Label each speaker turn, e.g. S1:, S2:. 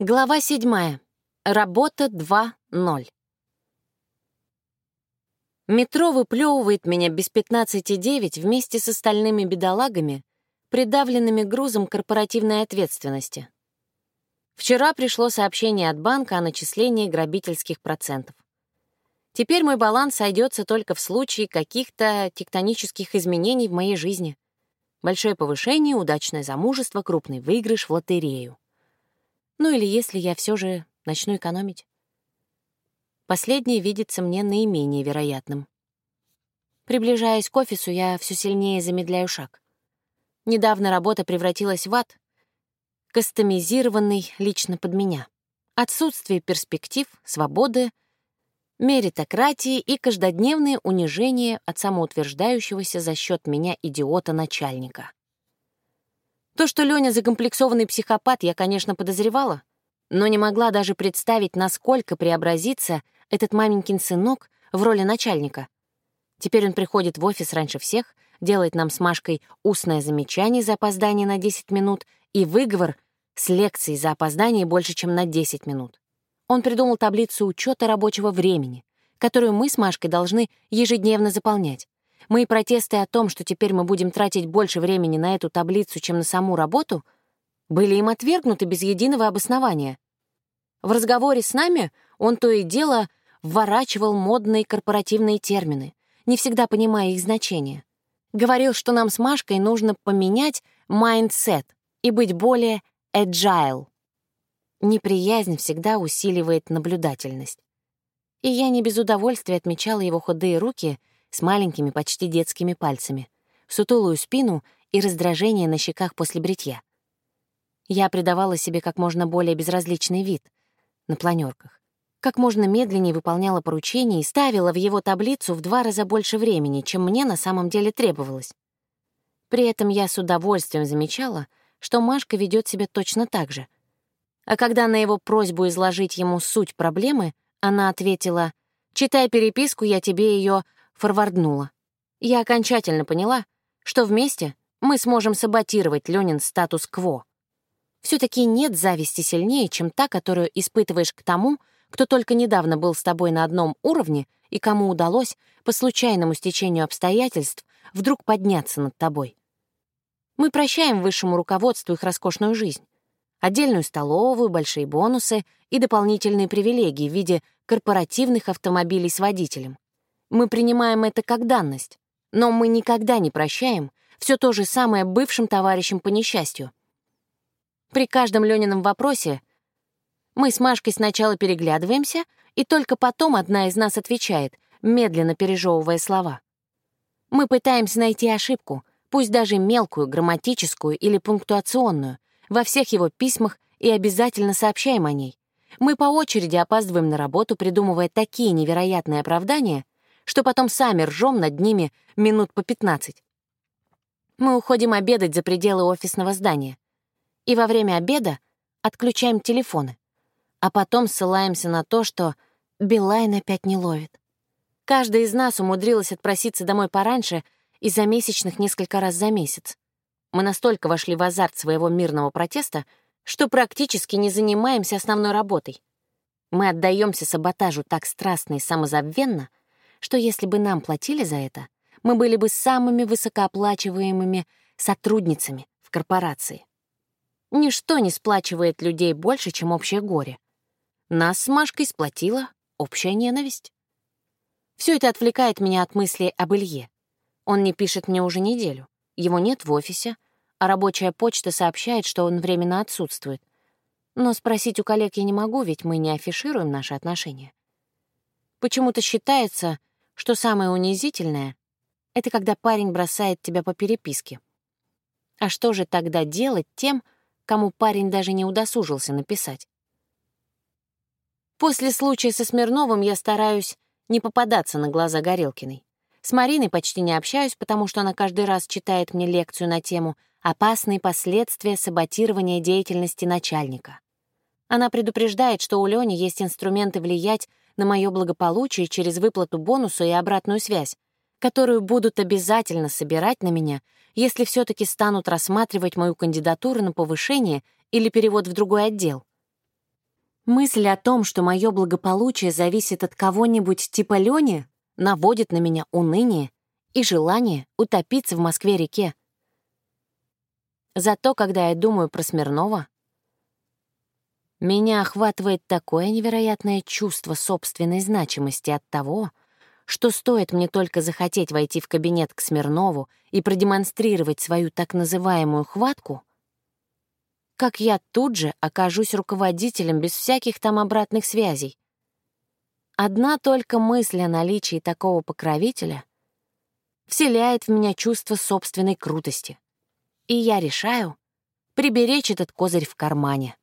S1: Глава 7. Работа 2.0. Метро выплевывает меня без 15,9 вместе с остальными бедолагами, придавленными грузом корпоративной ответственности. Вчера пришло сообщение от банка о начислении грабительских процентов. Теперь мой баланс сойдется только в случае каких-то тектонических изменений в моей жизни. Большое повышение, удачное замужество, крупный выигрыш в лотерею. Ну или если я все же начну экономить. Последнее видится мне наименее вероятным. Приближаясь к офису, я все сильнее замедляю шаг. Недавно работа превратилась в ад, кастомизированный лично под меня. Отсутствие перспектив, свободы, меритократии и каждодневные унижения от самоутверждающегося за счет меня идиота-начальника. То, что Лёня закомплексованный психопат, я, конечно, подозревала, но не могла даже представить, насколько преобразится этот маменькин сынок в роли начальника. Теперь он приходит в офис раньше всех, делает нам с Машкой устное замечание за опоздание на 10 минут и выговор с лекцией за опоздание больше, чем на 10 минут. Он придумал таблицу учета рабочего времени, которую мы с Машкой должны ежедневно заполнять. Мои протесты о том, что теперь мы будем тратить больше времени на эту таблицу, чем на саму работу, были им отвергнуты без единого обоснования. В разговоре с нами он то и дело вворачивал модные корпоративные термины, не всегда понимая их значение. Говорил, что нам с Машкой нужно поменять mindset и быть более agile. Неприязнь всегда усиливает наблюдательность. И я не без удовольствия отмечала его худые руки — с маленькими, почти детскими пальцами, сутулую спину и раздражение на щеках после бритья. Я придавала себе как можно более безразличный вид на планерках, как можно медленнее выполняла поручения и ставила в его таблицу в два раза больше времени, чем мне на самом деле требовалось. При этом я с удовольствием замечала, что Машка ведет себя точно так же. А когда на его просьбу изложить ему суть проблемы, она ответила, «Читай переписку, я тебе ее форварднула. Я окончательно поняла, что вместе мы сможем саботировать Ленин статус-кво. все таки нет зависти сильнее, чем та, которую испытываешь к тому, кто только недавно был с тобой на одном уровне и кому удалось, по случайному стечению обстоятельств, вдруг подняться над тобой. Мы прощаем высшему руководству их роскошную жизнь. Отдельную столовую, большие бонусы и дополнительные привилегии в виде корпоративных автомобилей с водителем. Мы принимаем это как данность, но мы никогда не прощаем все то же самое бывшим товарищам по несчастью. При каждом Лёнином вопросе мы с Машкой сначала переглядываемся, и только потом одна из нас отвечает, медленно пережевывая слова. Мы пытаемся найти ошибку, пусть даже мелкую, грамматическую или пунктуационную, во всех его письмах и обязательно сообщаем о ней. Мы по очереди опаздываем на работу, придумывая такие невероятные оправдания, что потом сами ржем над ними минут по 15. Мы уходим обедать за пределы офисного здания. И во время обеда отключаем телефоны. А потом ссылаемся на то, что Билайн опять не ловит. Каждая из нас умудрилась отпроситься домой пораньше из-за месячных несколько раз за месяц. Мы настолько вошли в азарт своего мирного протеста, что практически не занимаемся основной работой. Мы отдаемся саботажу так страстно и самозабвенно, что если бы нам платили за это, мы были бы самыми высокооплачиваемыми сотрудницами в корпорации. Ничто не сплачивает людей больше, чем общее горе. Нас с Машкой сплотила общая ненависть. Все это отвлекает меня от мысли об Илье. Он не пишет мне уже неделю. Его нет в офисе, а рабочая почта сообщает, что он временно отсутствует. Но спросить у коллег я не могу, ведь мы не афишируем наши отношения. Почему-то считается, что самое унизительное — это когда парень бросает тебя по переписке. А что же тогда делать тем, кому парень даже не удосужился написать? После случая со Смирновым я стараюсь не попадаться на глаза Горелкиной. С Мариной почти не общаюсь, потому что она каждый раз читает мне лекцию на тему «Опасные последствия саботирования деятельности начальника». Она предупреждает, что у Лёни есть инструменты влиять на мое благополучие через выплату бонуса и обратную связь, которую будут обязательно собирать на меня, если все таки станут рассматривать мою кандидатуру на повышение или перевод в другой отдел. Мысль о том, что мое благополучие зависит от кого-нибудь типа Лёни, наводит на меня уныние и желание утопиться в Москве-реке. Зато, когда я думаю про Смирнова, меня охватывает такое невероятное чувство собственной значимости от того, что стоит мне только захотеть войти в кабинет к Смирнову и продемонстрировать свою так называемую хватку, как я тут же окажусь руководителем без всяких там обратных связей. Одна только мысль о наличии такого покровителя вселяет в меня чувство собственной крутости. И я решаю приберечь этот козырь в кармане.